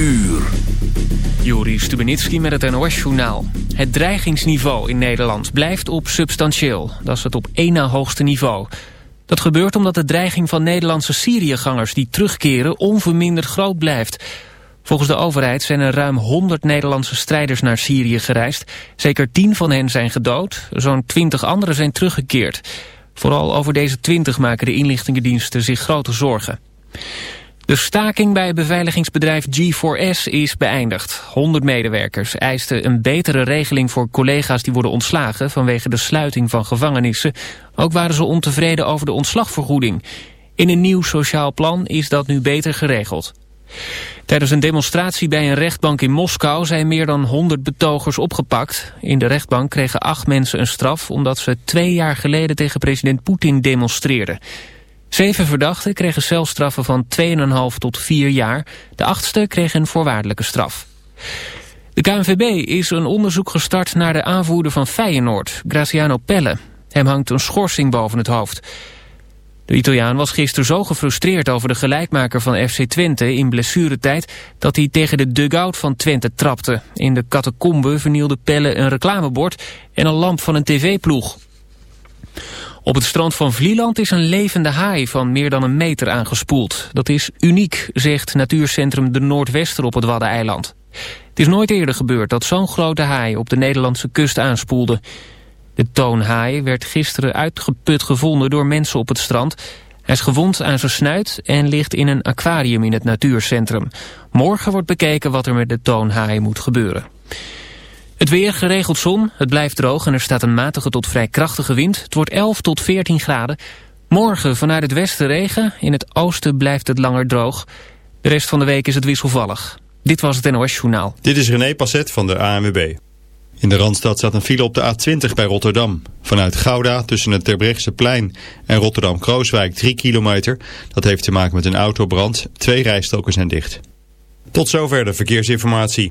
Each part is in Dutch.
uur. Juri met het NOS-journaal. Het dreigingsniveau in Nederland blijft op substantieel. Dat is het op één na hoogste niveau. Dat gebeurt omdat de dreiging van Nederlandse Syriëgangers die terugkeren onverminderd groot blijft. Volgens de overheid zijn er ruim 100 Nederlandse strijders naar Syrië gereisd. Zeker 10 van hen zijn gedood, zo'n 20 anderen zijn teruggekeerd. Vooral over deze 20 maken de inlichtingendiensten zich grote zorgen. De staking bij beveiligingsbedrijf G4S is beëindigd. 100 medewerkers eisten een betere regeling voor collega's die worden ontslagen vanwege de sluiting van gevangenissen. Ook waren ze ontevreden over de ontslagvergoeding. In een nieuw sociaal plan is dat nu beter geregeld. Tijdens een demonstratie bij een rechtbank in Moskou zijn meer dan 100 betogers opgepakt. In de rechtbank kregen acht mensen een straf omdat ze twee jaar geleden tegen president Poetin demonstreerden. Zeven verdachten kregen celstraffen van 2,5 tot 4 jaar. De achtste kreeg een voorwaardelijke straf. De KNVB is een onderzoek gestart naar de aanvoerder van Feyenoord, Graziano Pelle. Hem hangt een schorsing boven het hoofd. De Italiaan was gisteren zo gefrustreerd over de gelijkmaker van FC Twente in blessuretijd dat hij tegen de dugout van Twente trapte. In de catacombe vernielde Pelle een reclamebord en een lamp van een tv-ploeg. Op het strand van Vlieland is een levende haai van meer dan een meter aangespoeld. Dat is uniek, zegt natuurcentrum De Noordwester op het Waddeneiland. Het is nooit eerder gebeurd dat zo'n grote haai op de Nederlandse kust aanspoelde. De toonhaai werd gisteren uitgeput gevonden door mensen op het strand. Hij is gewond aan zijn snuit en ligt in een aquarium in het natuurcentrum. Morgen wordt bekeken wat er met de toonhaai moet gebeuren. Het weer geregeld zon, het blijft droog en er staat een matige tot vrij krachtige wind. Het wordt 11 tot 14 graden. Morgen vanuit het westen regen, in het oosten blijft het langer droog. De rest van de week is het wisselvallig. Dit was het NOS Journaal. Dit is René Passet van de ANWB. In de Randstad staat een file op de A20 bij Rotterdam. Vanuit Gouda tussen het Terbrechtseplein en Rotterdam-Krooswijk 3 kilometer. Dat heeft te maken met een autobrand. Twee rijstroken zijn dicht. Tot zover de verkeersinformatie.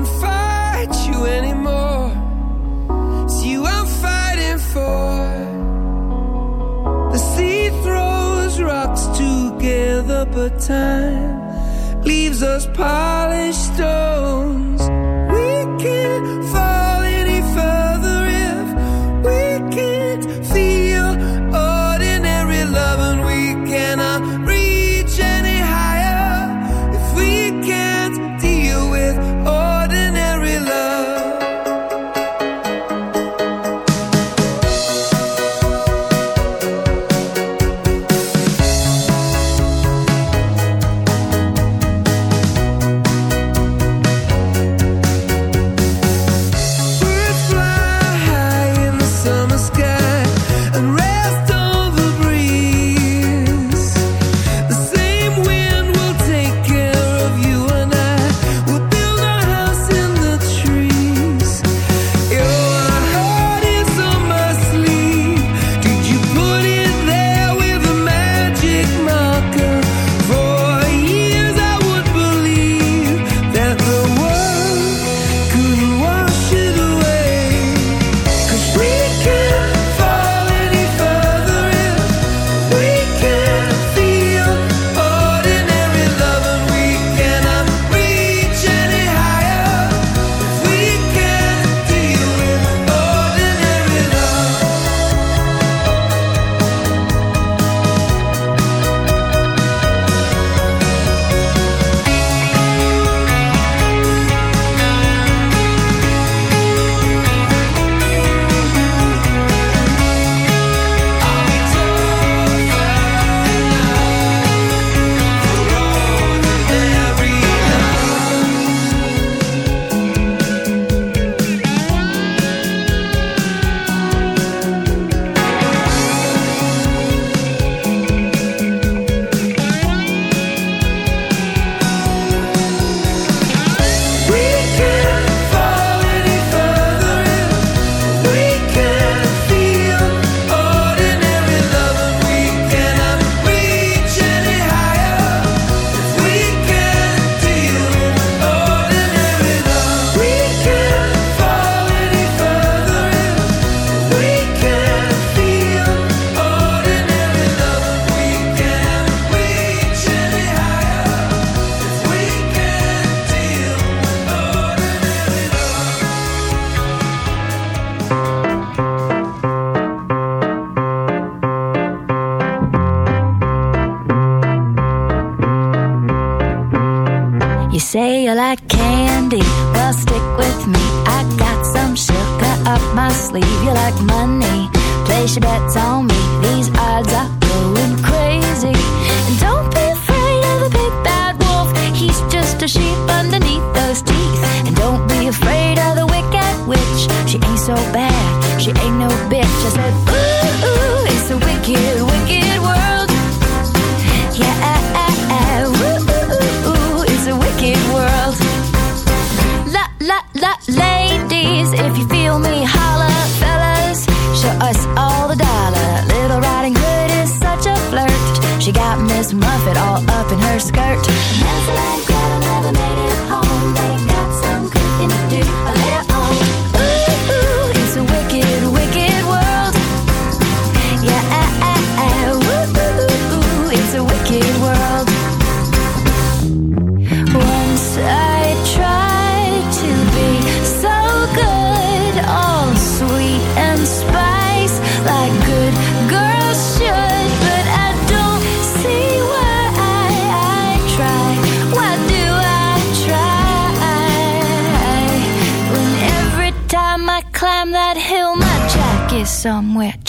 and fight you anymore. It's you I'm fighting for. The sea throws rocks together, but time leaves us polished. Up.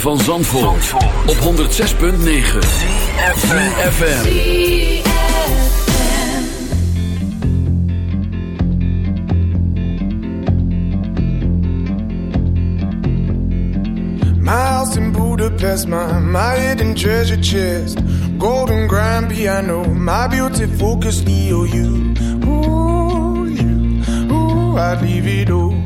Van Zandvoort, op 106.9 FM. My house in Budapest, my, my hidden treasure chest. Golden grand piano, my beauty focus EOU. Ooh, you, ooh, I'd leave it all.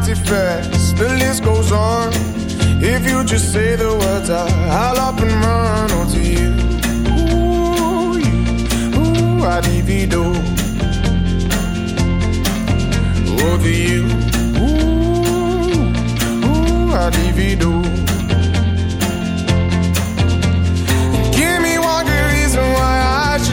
Artifacts, the list goes on. If you just say the words, I, I'll up and run onto you. Ooh, you, ooh, I'd divido. Over you, ooh, ooh, I'd divido.